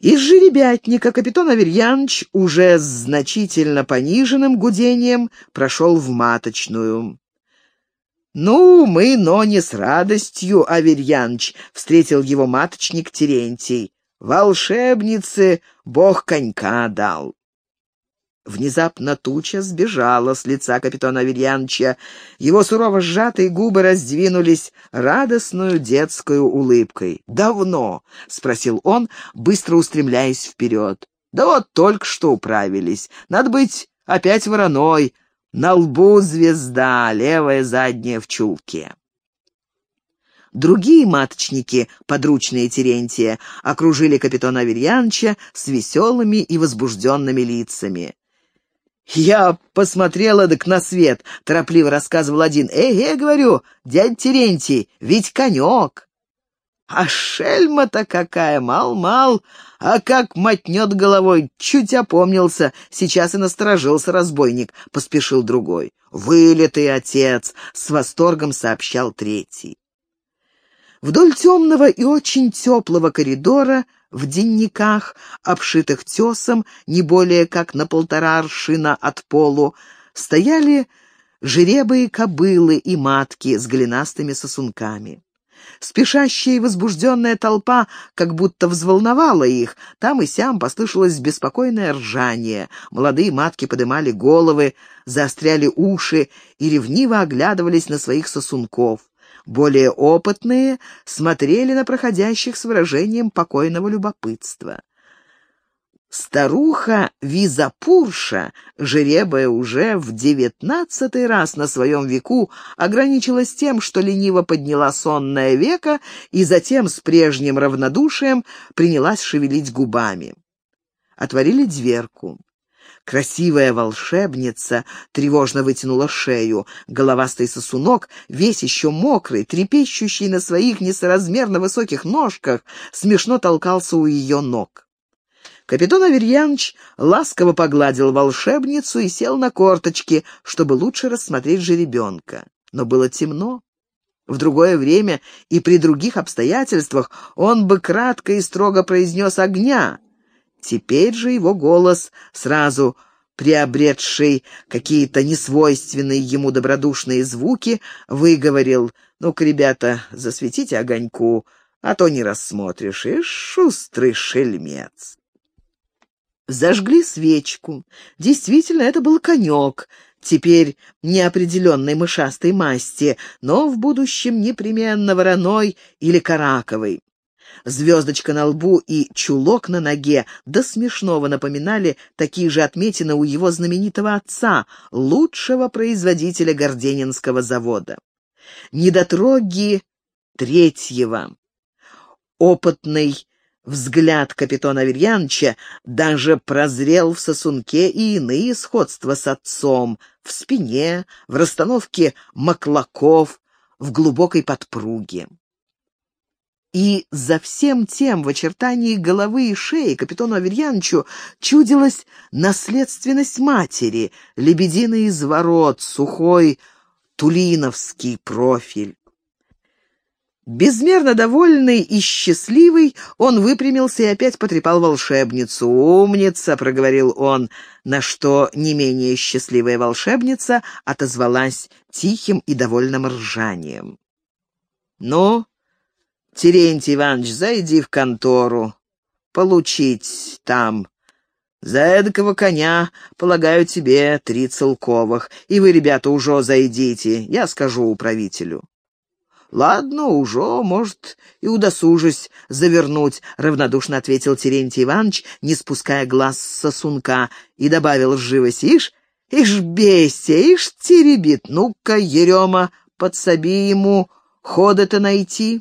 Из жеребятника капитан Аверьянович уже с значительно пониженным гудением прошел в маточную. «Ну, мы, но не с радостью, Аверьяныч», — встретил его маточник Терентий. «Волшебнице бог конька дал». Внезапно туча сбежала с лица капитана Аверьяновича. Его сурово сжатые губы раздвинулись радостную детскую улыбкой. «Давно?» — спросил он, быстро устремляясь вперед. «Да вот только что управились. Надо быть опять вороной. На лбу звезда, левая задняя в чулке». Другие маточники, подручные Терентия, окружили капитана Аверьяновича с веселыми и возбужденными лицами. «Я посмотрела так на свет», — торопливо рассказывал один. «Эй, говорю, дядь Терентий, ведь конек». «А шельма-то какая, мал-мал, а как мотнет головой, чуть опомнился, сейчас и насторожился разбойник», — поспешил другой. «Вылитый отец», — с восторгом сообщал третий. Вдоль темного и очень теплого коридора — в денниках, обшитых тесом, не более как на полтора аршина от полу, стояли жеребые кобылы и матки с голенастыми сосунками. Спешащая и возбужденная толпа как будто взволновала их. Там и сям послышалось беспокойное ржание. Молодые матки подымали головы, заостряли уши и ревниво оглядывались на своих сосунков. Более опытные смотрели на проходящих с выражением покойного любопытства. Старуха Визапурша, жеребая уже в девятнадцатый раз на своем веку, ограничилась тем, что лениво подняла сонное веко и затем с прежним равнодушием принялась шевелить губами. Отворили дверку. Красивая волшебница тревожно вытянула шею. Головастый сосунок, весь еще мокрый, трепещущий на своих несоразмерно высоких ножках, смешно толкался у ее ног. Капитан Аверьянович ласково погладил волшебницу и сел на корточки, чтобы лучше рассмотреть жеребенка. Но было темно. В другое время и при других обстоятельствах он бы кратко и строго произнес «огня», Теперь же его голос, сразу приобретший какие-то несвойственные ему добродушные звуки, выговорил «Ну-ка, ребята, засветите огоньку, а то не рассмотришь, и шустрый шельмец». Зажгли свечку. Действительно, это был конек, теперь неопределенной мышастой масти, но в будущем непременно вороной или караковой. Звездочка на лбу и чулок на ноге до смешного напоминали такие же отметины у его знаменитого отца, лучшего производителя Горденинского завода. Недотроги третьего. Опытный взгляд капитана Аверьяновича даже прозрел в сосунке и иные сходства с отцом, в спине, в расстановке маклаков, в глубокой подпруге. И за всем тем в очертании головы и шеи капитану Аверьяновичу чудилась наследственность матери, лебединый изворот, сухой тулиновский профиль. Безмерно довольный и счастливый, он выпрямился и опять потрепал волшебницу. «Умница!» — проговорил он, на что не менее счастливая волшебница отозвалась тихим и довольным ржанием. «Ну, Терентий Иванович, зайди в контору. Получить там. За эдакого коня, полагаю, тебе три целковых. И вы, ребята, уже зайдите, я скажу управителю. «Ладно, уже, может, и удосужусь завернуть», — равнодушно ответил Терентий Иванович, не спуская глаз с сосунка, и добавил живо «Ишь, ишь бестия, ишь теребит, ну-ка, Ерема, подсоби ему хода-то найти».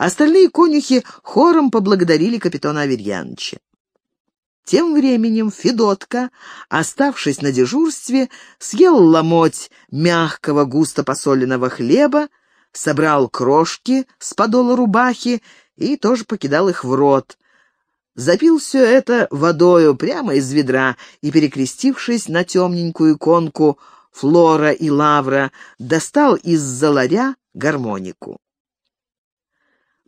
Остальные конюхи хором поблагодарили капитана Аверьяновича. Тем временем Федотка, оставшись на дежурстве, съел ломоть мягкого густо посоленного хлеба, собрал крошки с подола рубахи и тоже покидал их в рот. Запил все это водою прямо из ведра и, перекрестившись на темненькую иконку Флора и Лавра, достал из-за ларя гармонику.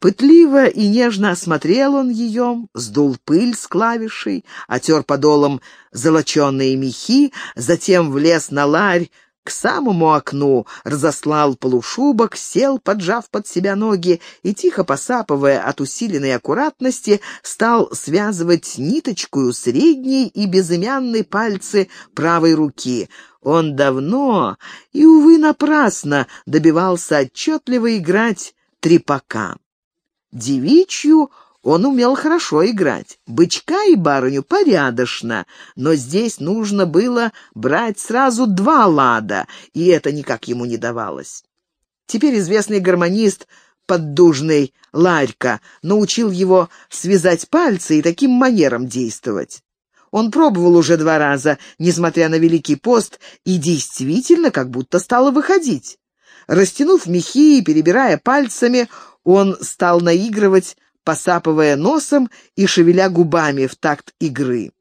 Пытливо и нежно осмотрел он ее, сдул пыль с клавишей, отер подолом золоченые мехи, затем влез на ларь к самому окну, разослал полушубок, сел, поджав под себя ноги, и, тихо посапывая от усиленной аккуратности, стал связывать ниточкую средней и безымянной пальцы правой руки. Он давно и, увы, напрасно добивался отчетливо играть трепака. Девичью он умел хорошо играть, бычка и барыню порядочно, но здесь нужно было брать сразу два лада, и это никак ему не давалось. Теперь известный гармонист поддужный Ларька научил его связать пальцы и таким манером действовать. Он пробовал уже два раза, несмотря на Великий пост, и действительно как будто стало выходить. Растянув мехи и перебирая пальцами, он стал наигрывать, посапывая носом и шевеля губами в такт игры.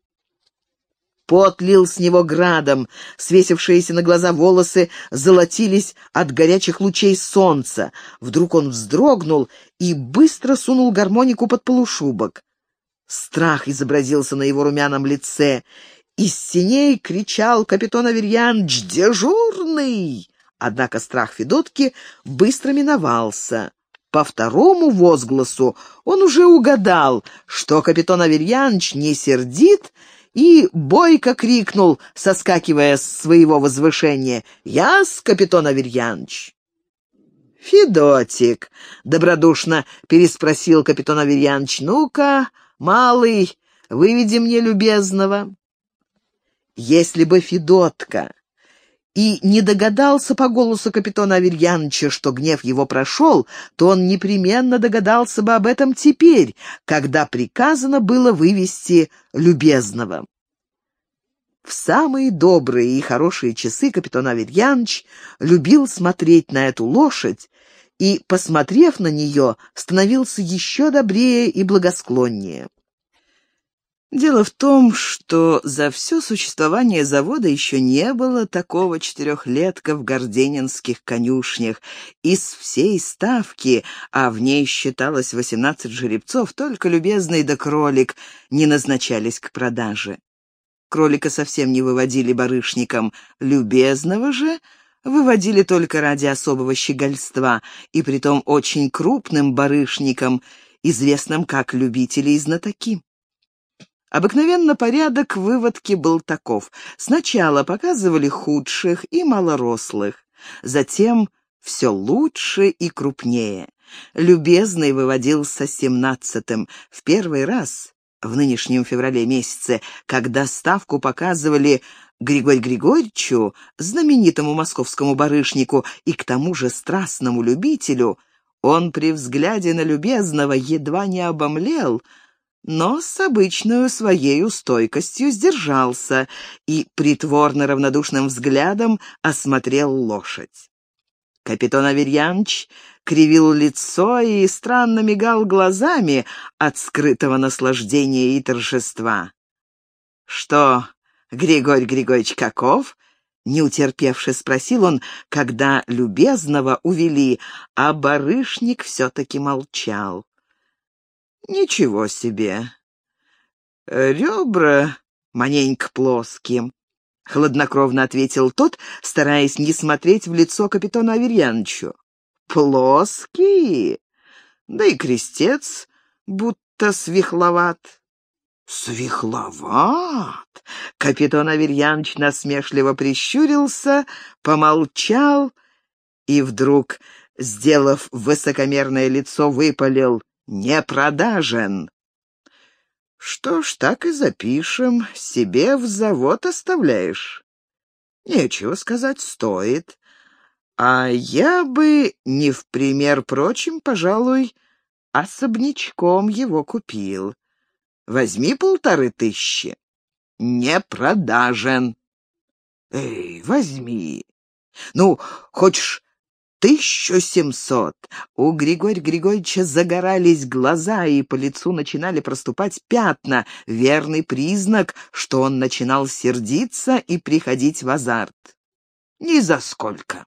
Пот лил с него градом, свесившиеся на глаза волосы золотились от горячих лучей солнца. Вдруг он вздрогнул и быстро сунул гармонику под полушубок. Страх изобразился на его румяном лице. Из синей кричал капитан Аверьяныч «Дежурный!» Однако страх Федотки быстро миновался. По второму возгласу он уже угадал, что капитан Аверьяныч не сердит, и бойко крикнул, соскакивая с своего возвышения, «Я-с, капитан Аверьяныч!» «Федотик», — добродушно переспросил капитан Аверьяныч, «ну-ка, малый, выведи мне любезного». Если бы Федотка и не догадался по голосу капитана Аверьяновича, что гнев его прошел, то он непременно догадался бы об этом теперь, когда приказано было вывести любезного. В самые добрые и хорошие часы капитан Аверьянович любил смотреть на эту лошадь и, посмотрев на нее, становился еще добрее и благосклоннее. Дело в том, что за все существование завода еще не было такого четырехлетка в горденинских конюшнях. Из всей ставки, а в ней считалось восемнадцать жеребцов, только любезный да кролик не назначались к продаже. Кролика совсем не выводили барышникам, любезного же выводили только ради особого щегольства, и притом очень крупным барышникам, известным как любители и знатоки. Обыкновенно порядок выводки был таков. Сначала показывали худших и малорослых, затем все лучше и крупнее. Любезный выводился семнадцатым. В первый раз, в нынешнем феврале месяце, когда ставку показывали Григорь Григорьевичу, знаменитому московскому барышнику и к тому же страстному любителю, он при взгляде на любезного едва не обомлел — но с обычной своей стойкостью сдержался и притворно равнодушным взглядом осмотрел лошадь. Капитан Аверьяныч кривил лицо и странно мигал глазами от скрытого наслаждения и торжества. «Что, Григорий Григорьевич каков?» Не утерпевши, спросил он, когда любезного увели, а барышник все-таки молчал. «Ничего себе! Ребра маненько плоские», — хладнокровно ответил тот, стараясь не смотреть в лицо капитану Аверьяновичу. «Плоские? Да и крестец будто свихловат». «Свихловат?» Капитан Аверьянович насмешливо прищурился, помолчал и вдруг, сделав высокомерное лицо, выпалил не продажен. Что ж, так и запишем. Себе в завод оставляешь. Нечего сказать, стоит. А я бы, не в пример прочим, пожалуй, особнячком его купил. Возьми полторы тысячи. Не продажен. Эй, возьми. Ну, хочешь Тысячу семьсот. У Григория Григорьевича загорались глаза, и по лицу начинали проступать пятна, верный признак, что он начинал сердиться и приходить в азарт. Ни за сколько.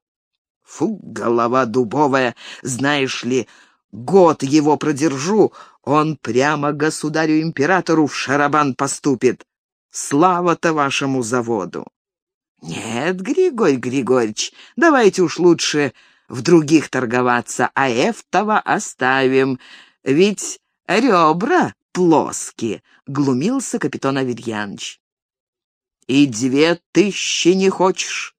Фу, голова дубовая, знаешь ли, Год его продержу, он прямо государю-императору в шарабан поступит. Слава-то вашему заводу!» «Нет, Григорий Григорьевич, давайте уж лучше в других торговаться, а Эфтова оставим, ведь ребра плоские», — глумился капитан Аверьяныч. «И две тысячи не хочешь?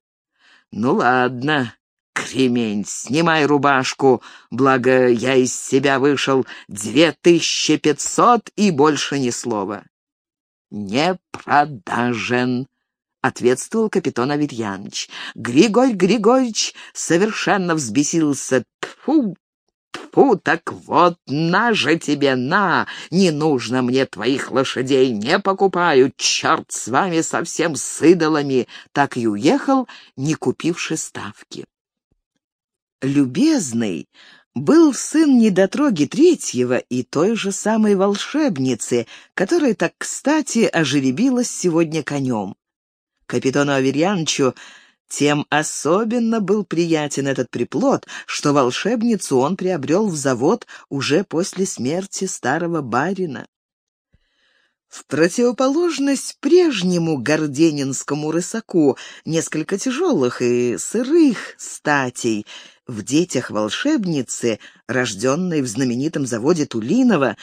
Ну ладно, кремень, снимай рубашку, благо я из себя вышел, две тысячи пятьсот и больше ни слова». «Не продажен», — ответствовал капитан Аверьяныч. Григорий Григорьевич совершенно взбесился. «Тьфу, тьфу, так вот, на же тебе, на! Не нужно мне твоих лошадей, не покупаю, черт с вами совсем с идолами!» Так и уехал, не купивши ставки. Любезный был сын недотроги третьего и той же самой волшебницы, которая так кстати ожеребилась сегодня конем. Капитану Аверьяновичу тем особенно был приятен этот приплод, что волшебницу он приобрел в завод уже после смерти старого барина. В противоположность прежнему горденинскому рысаку, несколько тяжелых и сырых статей, в детях волшебницы, рожденной в знаменитом заводе Тулинова,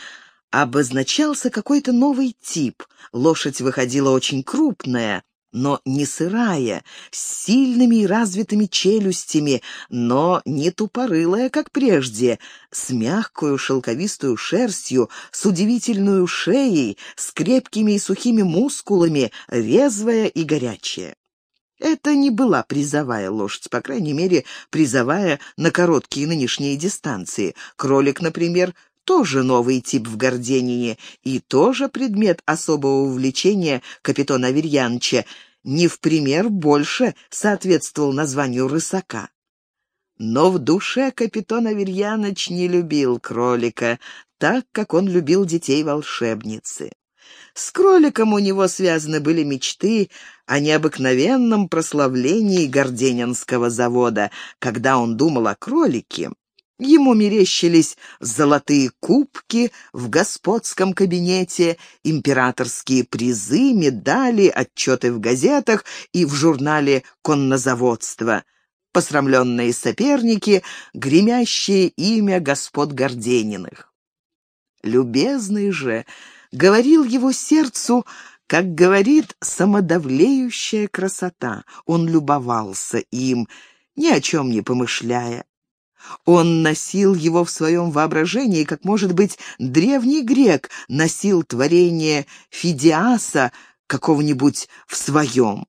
обозначался какой-то новый тип. Лошадь выходила очень крупная, но не сырая, с сильными и развитыми челюстями, но не тупорылая, как прежде, с мягкую шелковистую шерстью, с удивительную шеей, с крепкими и сухими мускулами, резвая и горячая. Это не была призовая лошадь, по крайней мере, призовая на короткие нынешние дистанции. Кролик, например, тоже новый тип в Горденине и тоже предмет особого увлечения капитана Аверьяновича, не в пример больше соответствовал названию рысака. Но в душе капитан Аверьяныч не любил кролика, так, как он любил детей волшебницы. С кроликом у него связаны были мечты о необыкновенном прославлении Горденинского завода. Когда он думал о кролике, Ему мерещились золотые кубки в господском кабинете, императорские призы, медали, отчеты в газетах и в журнале «Коннозаводство», посрамленные соперники, гремящее имя господ Гордениных. Любезный же говорил его сердцу, как говорит самодавлеющая красота. Он любовался им, ни о чем не помышляя. Он носил его в своем воображении, как, может быть, древний грек носил творение Фидиаса какого-нибудь в своем.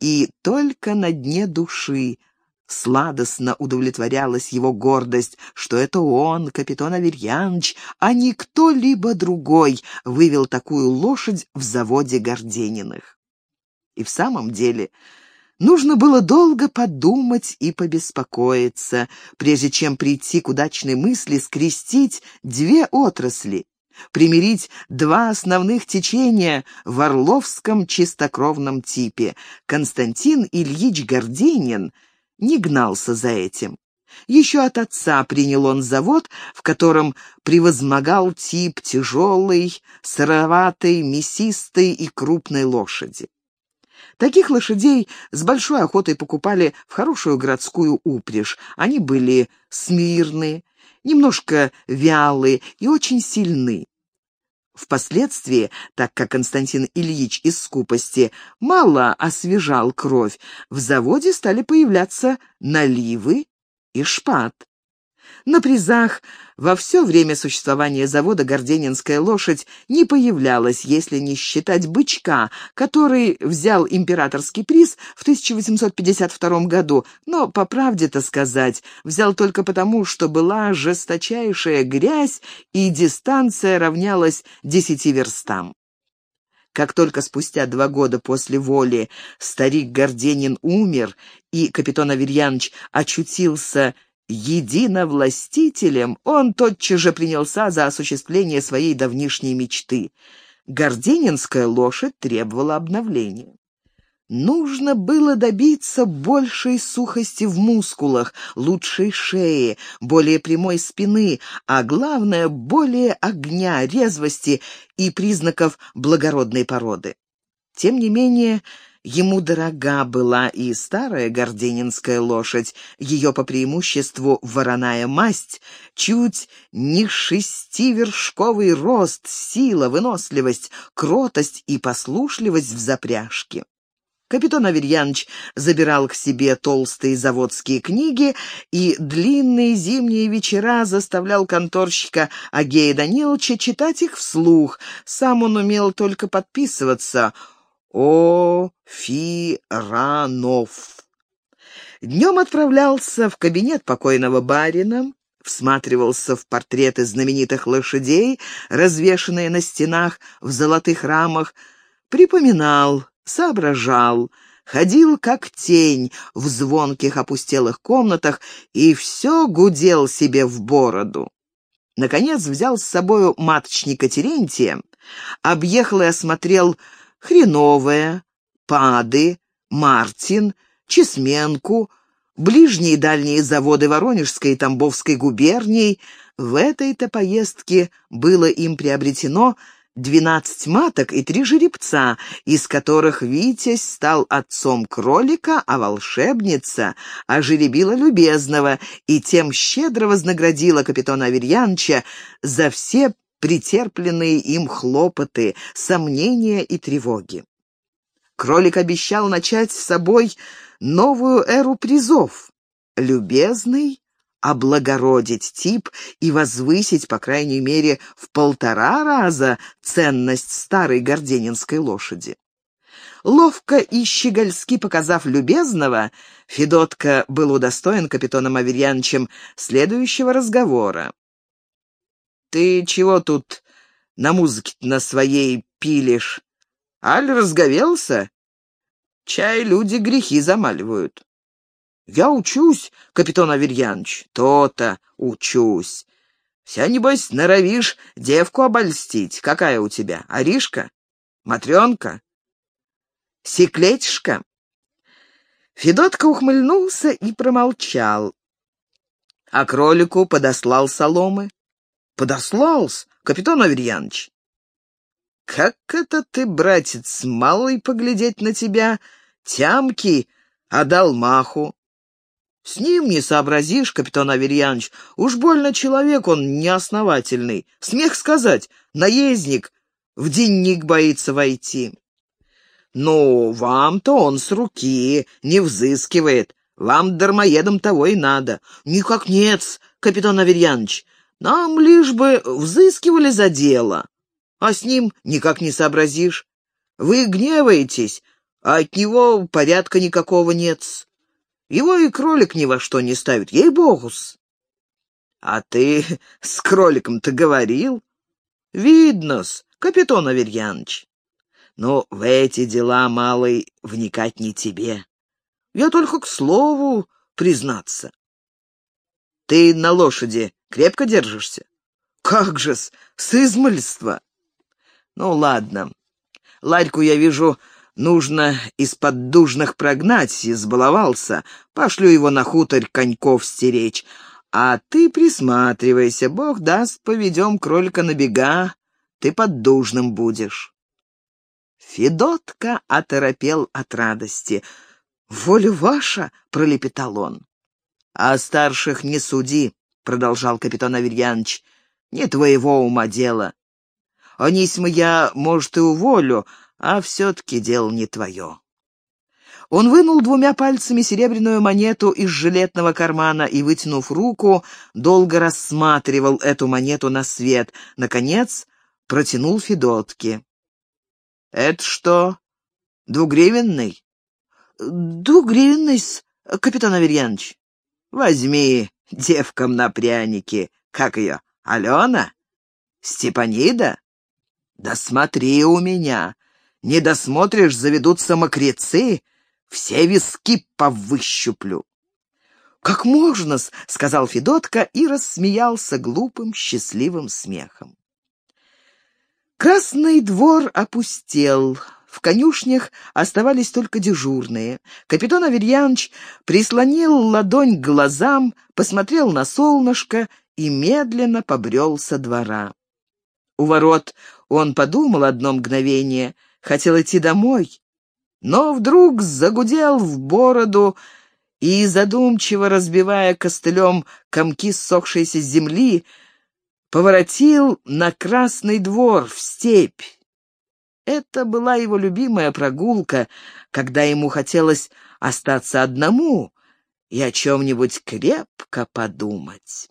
И только на дне души сладостно удовлетворялась его гордость, что это он, капитан Аверьяныч, а не кто-либо другой, вывел такую лошадь в заводе Гордениных. И в самом деле... Нужно было долго подумать и побеспокоиться, прежде чем прийти к удачной мысли скрестить две отрасли, примирить два основных течения в орловском чистокровном типе. Константин Ильич Горденин не гнался за этим. Еще от отца принял он завод, в котором превозмогал тип тяжелой, сыроватой, мясистой и крупной лошади. Таких лошадей с большой охотой покупали в хорошую городскую упряжь. Они были смирные, немножко вялые и очень сильны. Впоследствии, так как Константин Ильич из скупости мало освежал кровь, в заводе стали появляться наливы и шпат. На призах во все время существования завода «Горденинская лошадь» не появлялась, если не считать бычка, который взял императорский приз в 1852 году, но, по правде-то сказать, взял только потому, что была жесточайшая грязь и дистанция равнялась десяти верстам. Как только спустя два года после воли старик Горденин умер, и капитан Аверьянович очутился единовластителем, он тотчас же принялся за осуществление своей давнишней мечты. Горденинская лошадь требовала обновления. Нужно было добиться большей сухости в мускулах, лучшей шеи, более прямой спины, а главное, более огня, резвости и признаков благородной породы. Тем не менее, ему дорога была и старая горденинская лошадь, ее по преимуществу вороная масть, чуть не шестивершковый рост, сила, выносливость, кротость и послушливость в запряжке. Капитан Аверьяныч забирал к себе толстые заводские книги и длинные зимние вечера заставлял конторщика Агея Даниловича читать их вслух. Сам он умел только подписываться «О. Фиранов». Днем отправлялся в кабинет покойного барина, всматривался в портреты знаменитых лошадей, развешанные на стенах в золотых рамах, припоминал соображал, ходил как тень в звонких опустелых комнатах и все гудел себе в бороду. Наконец взял с собою маточника Терентия, объехал и осмотрел Хреновое, Пады, Мартин, Чесменку, ближние и дальние заводы Воронежской и Тамбовской губерний. В этой-то поездке было им приобретено двенадцать маток и три жеребца, из которых Витязь стал отцом кролика, а волшебница ожеребила любезного и тем щедро вознаградила капитана Аверьянча за все претерпленные им хлопоты, сомнения и тревоги. Кролик обещал начать с собой новую эру призов. Любезный облагородить тип и возвысить, по крайней мере, в полтора раза ценность старой горденинской лошади. Ловко и щегольски показав любезного, Федотка был удостоен капитаном Аверьяновичем следующего разговора. «Ты чего тут на музыке на своей пилишь? Аль разговелся? Чай люди грехи замаливают». «Я учусь, капитан Аверьянович, то-то учусь. Вся, небось, норовишь девку обольстить. Какая у тебя? Аришка? Матренка? Секлетишка?» Федотка ухмыльнулся и промолчал. А кролику подослал соломы. «Подослал-с, капитан Аверьянович». «Как это ты, братец, малый поглядеть на тебя, тямки, а дал маху?» С ним не сообразишь, капитан Аверьянович. Уж больно человек он неосновательный. Смех сказать, наездник, в денник боится войти. Ну, вам-то он с руки, не взыскивает. Вам, дармоедам, того и надо. Никак нет, капитан Аверьянович. Нам лишь бы взыскивали за дело. А с ним никак не сообразишь. Вы гневаетесь, а от него порядка никакого нет. Его и кролик ни во что не ставит, ей-богус. А ты с кроликом-то говорил? Видно-с, капитан Аверьяныч. Но в эти дела, малый, вникать не тебе. Я только к слову признаться. Ты на лошади крепко держишься? Как же-с, с измольства. Ну, ладно. Ларьку, я вижу, Нужно из-под дужных прогнать, избаловался. Пошлю его на хуторь коньков стеречь. А ты присматривайся, бог даст, поведем кролика на бега, ты под дужным будешь. Федотка оторопел от радости. «Воля ваша!» — пролепетал он. «А старших не суди», — продолжал капитан Аверьяныч. «Не твоего ума дело. Анисьма я, может, и уволю, а все-таки дело не твое». Он вынул двумя пальцами серебряную монету из жилетного кармана и, вытянув руку, долго рассматривал эту монету на свет. Наконец, протянул Федотке. «Это что, двугривенный?» «Двугривенный, капитан Аверьянович». «Возьми девкам на пряники. Как ее, Алена? Степанида?» «Да смотри у меня. Не досмотришь, заведутся мокрецы, все виски повыщуплю. «Как можно-с?» — сказал Федотка и рассмеялся глупым, счастливым смехом. Красный двор опустел. В конюшнях оставались только дежурные. Капитан Аверьянович прислонил ладонь к глазам, посмотрел на солнышко и медленно побрел со двора. У ворот он подумал одно мгновение, хотел идти домой, но вдруг загудел в бороду и, задумчиво разбивая костылем комки ссохшейся земли, поворотил на Красный двор, в степь. Это была его любимая прогулка, когда ему хотелось остаться одному и о чем-нибудь крепко подумать.